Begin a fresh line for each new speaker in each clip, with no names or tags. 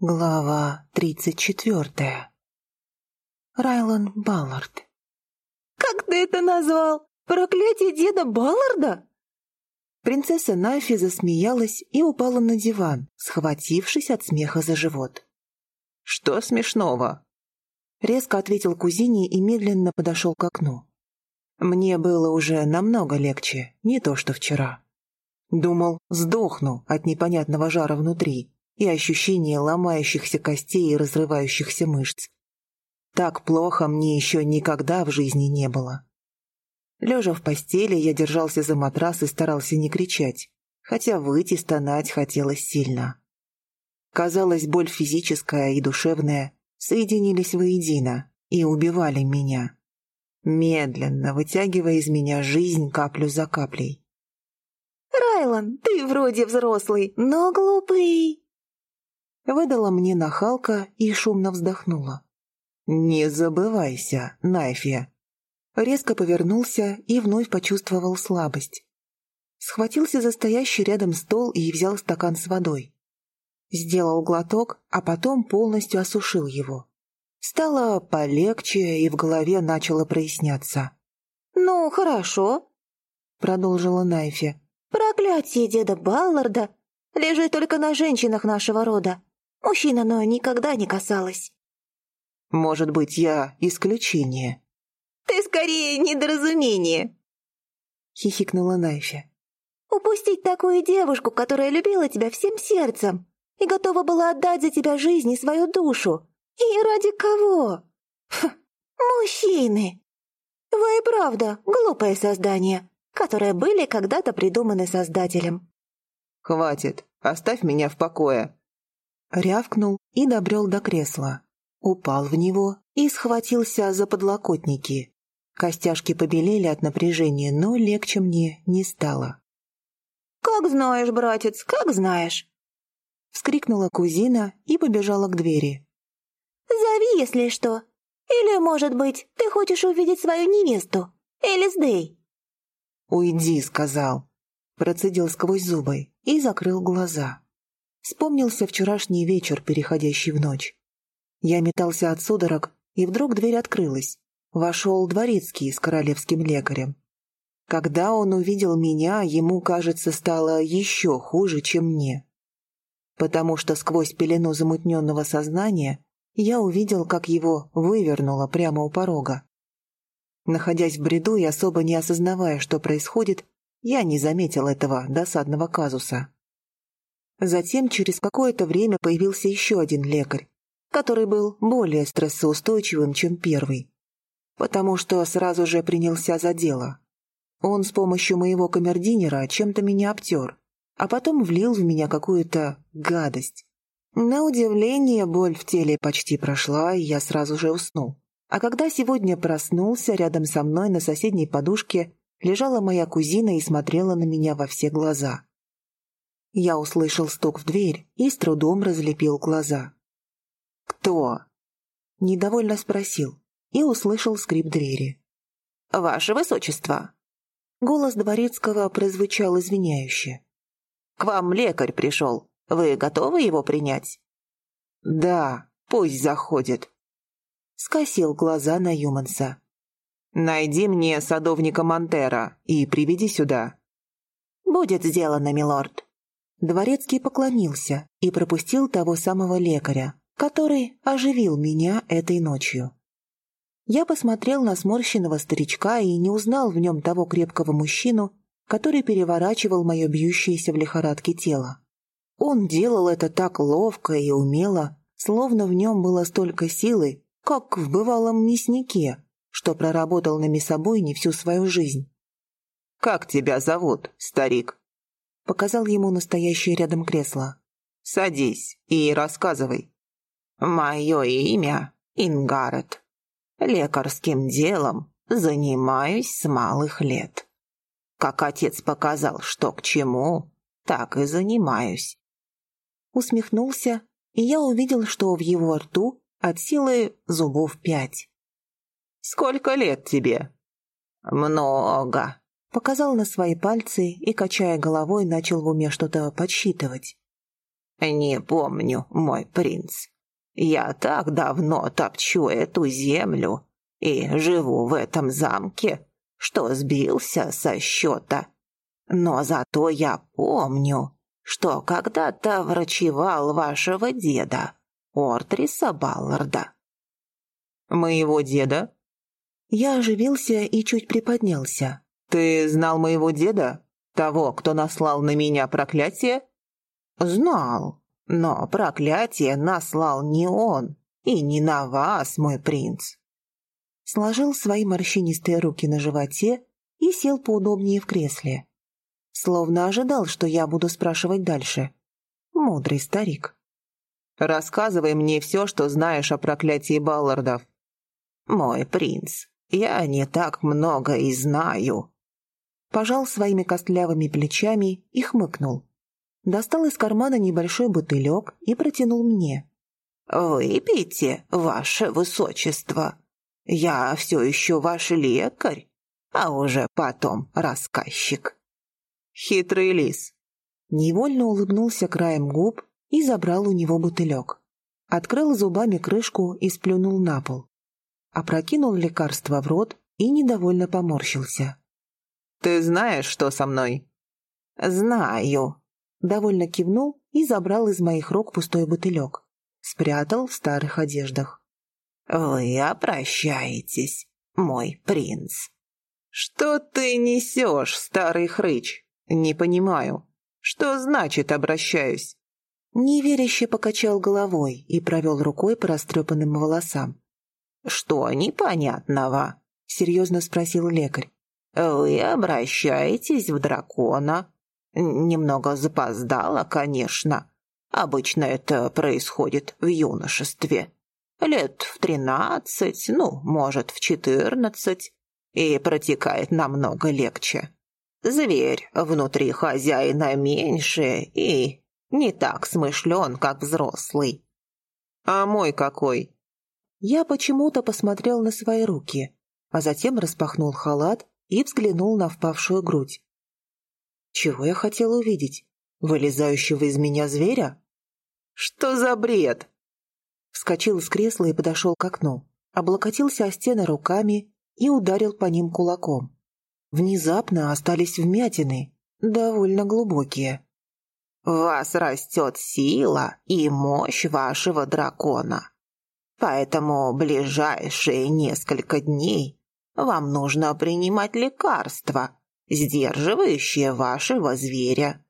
Глава тридцать четвертая. Райлан Баллард.
«Как ты это назвал? Проклятие деда Балларда?»
Принцесса Найфи засмеялась и упала на диван, схватившись от смеха за живот.
«Что смешного?»
Резко ответил кузине и медленно подошел к окну. Мне было уже намного легче, не то что вчера. Думал, сдохну от непонятного жара внутри и ощущения ломающихся костей и разрывающихся мышц. Так плохо мне еще никогда в жизни не было. Лежа в постели, я держался за матрас и старался не кричать, хотя выйти стонать хотелось сильно. Казалось, боль физическая и душевная соединились воедино и убивали меня, медленно вытягивая из меня жизнь каплю за каплей.
«Райлан, ты вроде взрослый, но глупый!»
Выдала мне нахалка и шумно вздохнула. «Не забывайся, Найфия!» Резко повернулся и вновь почувствовал слабость. Схватился за стоящий рядом стол и взял стакан с водой. Сделал глоток, а потом полностью осушил его. Стало полегче, и в голове начало проясняться.
«Ну, хорошо», — продолжила Найфи. «Проклятие деда Балларда лежит только на женщинах нашего рода. Мужчин оно никогда не касалось».
«Может быть, я исключение?»
«Ты скорее недоразумение», — хихикнула Найфи. «Упустить такую девушку, которая любила тебя всем сердцем и готова была отдать за тебя жизнь и свою душу. И ради кого? Фу, мужчины! Вы и правда глупое создание, которые были когда-то придуманы Создателем».
«Хватит, оставь меня в покое»,
Рявкнул и добрел до кресла. Упал в него и схватился за подлокотники. Костяшки побелели от напряжения, но легче мне не стало.
«Как знаешь, братец, как знаешь!»
Вскрикнула кузина и побежала к двери.
«Зови, если что. Или, может быть, ты хочешь увидеть свою невесту, Элис Дэй?»
«Уйди», — сказал. Процедил сквозь зубы и закрыл глаза. Вспомнился вчерашний вечер, переходящий в ночь. Я метался от судорог, и вдруг дверь открылась. Вошел дворецкий с королевским лекарем. Когда он увидел меня, ему, кажется, стало еще хуже, чем мне. Потому что сквозь пелену замутненного сознания я увидел, как его вывернуло прямо у порога. Находясь в бреду и особо не осознавая, что происходит, я не заметил этого досадного казуса. Затем через какое-то время появился еще один лекарь, который был более стрессоустойчивым, чем первый, потому что сразу же принялся за дело. Он с помощью моего камердинера чем-то меня обтер, а потом влил в меня какую-то гадость. На удивление, боль в теле почти прошла, и я сразу же уснул. А когда сегодня проснулся, рядом со мной на соседней подушке лежала моя кузина и смотрела на меня во все глаза. Я услышал стук в дверь и с трудом разлепил глаза. «Кто?» — недовольно спросил и услышал скрип двери.
«Ваше высочество!»
Голос дворецкого прозвучал извиняюще.
«К вам лекарь пришел. Вы готовы его принять?»
«Да, пусть заходит», —
скосил глаза на Юманса.
«Найди мне садовника Монтера и приведи сюда».
«Будет сделано, милорд».
Дворецкий поклонился и пропустил того самого лекаря, который оживил меня этой ночью. Я посмотрел на сморщенного старичка и не узнал в нем того крепкого мужчину, который переворачивал мое бьющееся в лихорадке тело. Он делал это так ловко и умело, словно в нем было столько силы, как в бывалом мяснике, что проработал на мясобойне всю свою жизнь.
«Как тебя зовут, старик?»
Показал ему настоящее рядом кресло.
«Садись и рассказывай».
«Мое имя Ингарет. Лекарским делом занимаюсь с малых лет. Как отец показал, что к чему, так и занимаюсь».
Усмехнулся, и я увидел, что в его рту от силы зубов пять.
«Сколько лет тебе?»
«Много»,
Показал на свои пальцы и, качая головой, начал в уме что-то подсчитывать.
«Не помню, мой принц. Я так давно топчу эту землю и живу в этом замке, что сбился со счета. Но зато я помню, что когда-то врачевал вашего деда, Ортриса Балларда».
«Моего деда?»
Я оживился и чуть приподнялся.
«Ты знал моего деда? Того, кто наслал на меня проклятие?»
«Знал, но проклятие наслал не он, и не на вас, мой принц».
Сложил свои морщинистые руки на животе и сел поудобнее в кресле. Словно ожидал, что я буду спрашивать дальше. Мудрый старик.
«Рассказывай мне все, что знаешь о проклятии Баллардов».
«Мой принц, я не так много и знаю».
Пожал своими костлявыми плечами и хмыкнул достал из кармана небольшой бутылек и протянул мне.
«Выпейте, ваше высочество. Я все еще ваш лекарь, а уже потом рассказчик».
«Хитрый лис».
Невольно улыбнулся краем губ и забрал у него бутылек. Открыл зубами крышку и сплюнул на пол. Опрокинул лекарство в рот и недовольно поморщился.
«Ты знаешь, что со мной?»
«Знаю»,
довольно кивнул и забрал из моих рук пустой бутылек. Спрятал в старых одеждах.
«Вы обращаетесь, мой принц».
«Что ты несешь, старый хрыч? Не понимаю. Что значит «обращаюсь»?»
Неверяще покачал головой и провел рукой по растрепанным волосам.
«Что непонятного?» — серьезно спросил лекарь. «Вы обращаетесь в дракона, Немного запоздала, конечно. Обычно это происходит в юношестве. Лет в тринадцать, ну, может, в четырнадцать. И протекает намного легче. Зверь внутри хозяина меньше и не так смышлен, как взрослый.
А мой какой?
Я почему-то посмотрел на свои руки, а затем распахнул халат и взглянул на впавшую грудь. Чего я хотел увидеть? Вылезающего из меня зверя?
Что за бред?
Вскочил с кресла и подошел к окну. Облокотился о стены руками и ударил по ним кулаком. Внезапно остались вмятины, довольно глубокие.
«В вас растет сила и мощь вашего дракона. Поэтому ближайшие несколько дней вам нужно принимать лекарства, сдерживающее вашего зверя.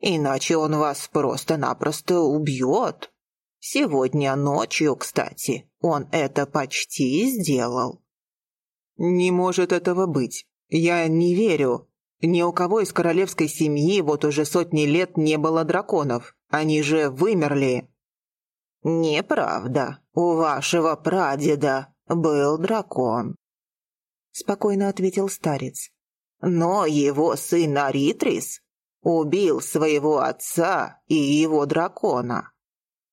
Иначе он вас просто-напросто убьет. Сегодня ночью, кстати, он это почти сделал».
«Не может этого быть. Я не верю. Ни у кого из королевской семьи вот уже сотни лет не было драконов. Они же вымерли».
«Неправда. У вашего прадеда был дракон», —
спокойно ответил старец.
Но его сын Аритрис убил своего отца и его дракона.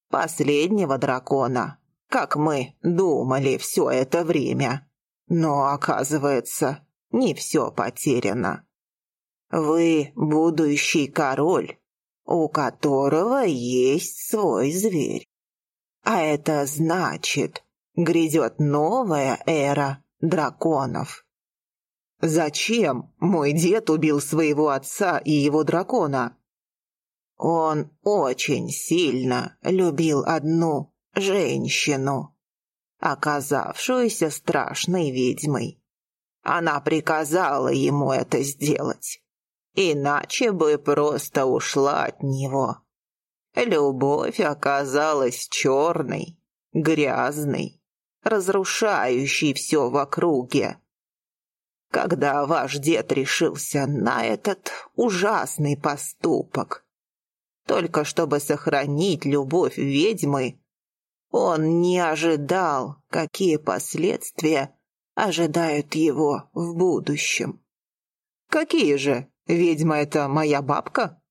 Последнего дракона, как мы думали все это время. Но, оказывается, не все потеряно. Вы будущий король, у которого есть свой зверь. А это значит, грядет новая эра драконов.
Зачем мой дед убил своего отца и его дракона?
Он очень сильно любил одну женщину, оказавшуюся страшной ведьмой. Она приказала ему это сделать, иначе бы просто ушла от него. Любовь оказалась черной, грязной, разрушающей все в округе. Когда ваш дед решился на этот ужасный поступок, только чтобы сохранить любовь ведьмы, он не ожидал, какие последствия ожидают его в будущем.
Какие же? Ведьма — это моя бабка?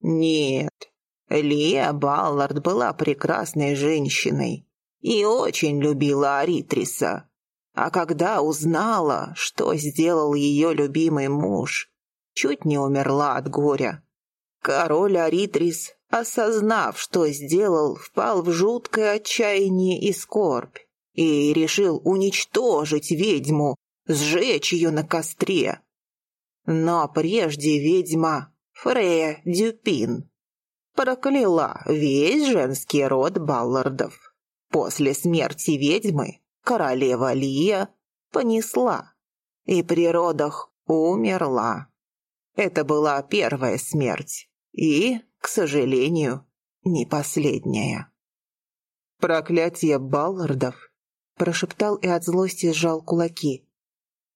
Нет, Лия Баллард была прекрасной женщиной и очень любила Аритриса. А когда узнала, что сделал ее любимый муж, чуть не умерла от горя. Король Аритрис осознав, что сделал, впал в жуткое отчаяние и скорбь и решил уничтожить ведьму, сжечь ее на костре. Но прежде ведьма Фрея Дюпин прокляла весь женский род Баллардов. После смерти ведьмы королева Лия понесла и при родах умерла. Это была первая смерть и, к сожалению, не последняя. «Проклятие Баллардов!» – прошептал и от злости сжал кулаки.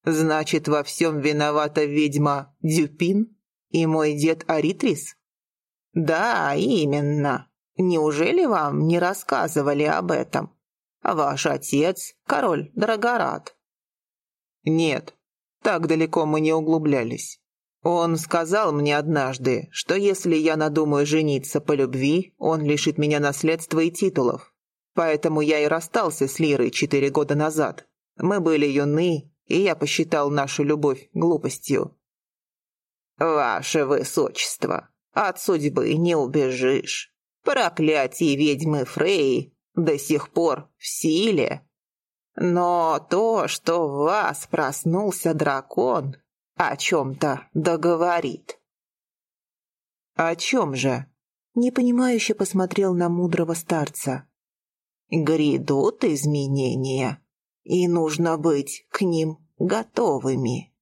«Значит, во всем виновата ведьма Дюпин и мой дед Аритрис?» «Да, именно. Неужели вам не рассказывали об этом? Ваш отец – король Драгорат». «Нет, так далеко мы не углублялись. Он сказал мне однажды, что если я надумаю жениться по любви, он лишит меня наследства и титулов. Поэтому я и расстался с Лирой четыре года назад. Мы были юны, и я посчитал нашу любовь глупостью. «Ваше высочество, от судьбы не убежишь. Проклятие ведьмы Фрей до сих пор в силе. Но то, что в вас проснулся дракон, о чем-то договорит». «О чем же?» Непонимающе посмотрел на мудрого старца. «Грядут изменения, и нужно быть к ним готовыми».